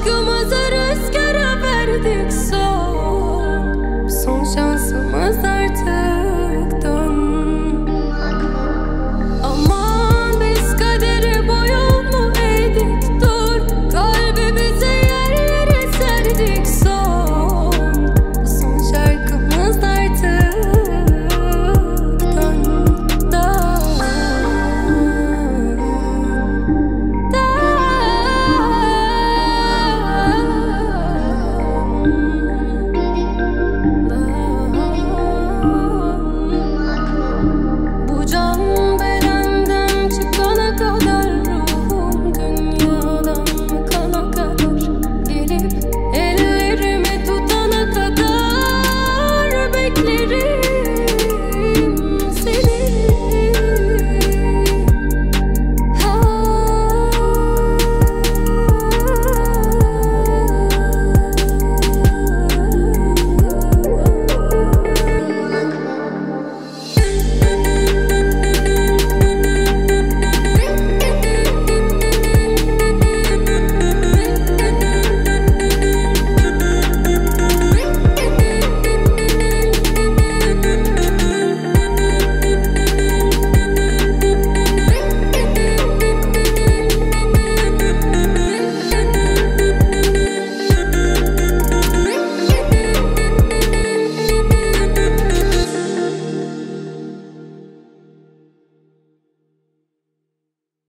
aşkımızı